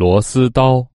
螺丝刀。